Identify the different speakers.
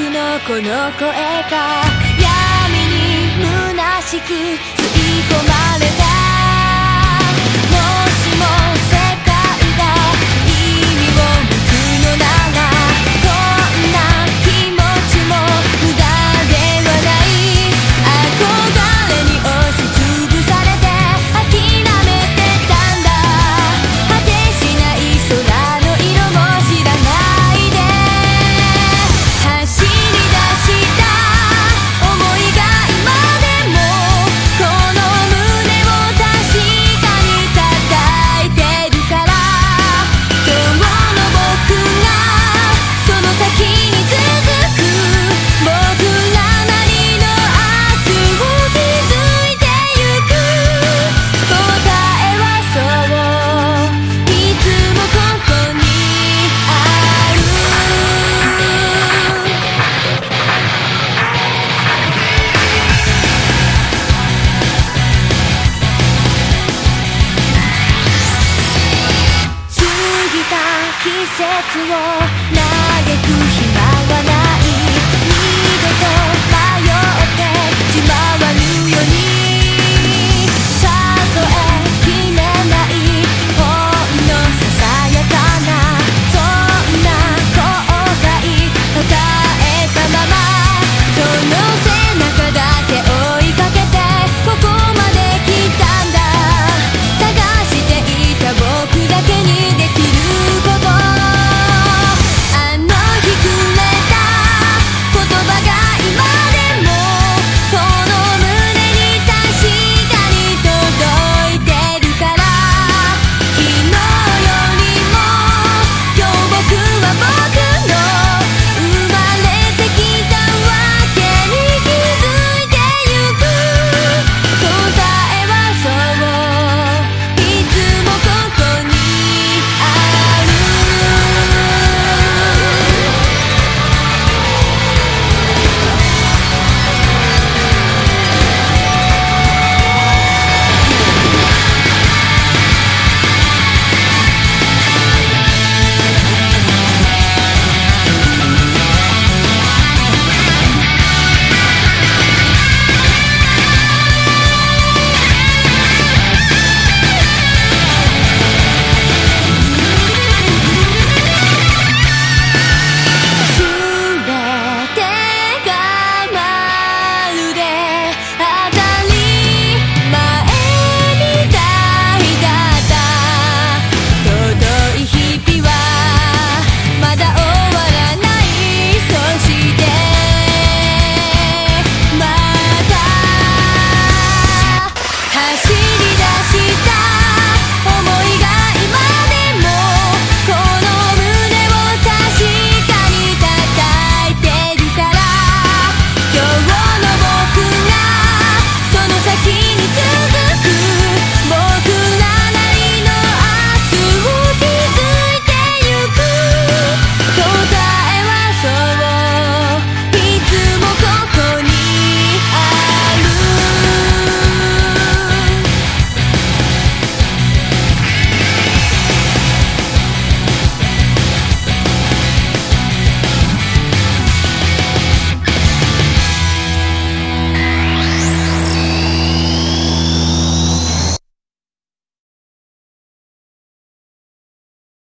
Speaker 1: 僕のこの声が闇に虚しく吸い込まれ節を嘆く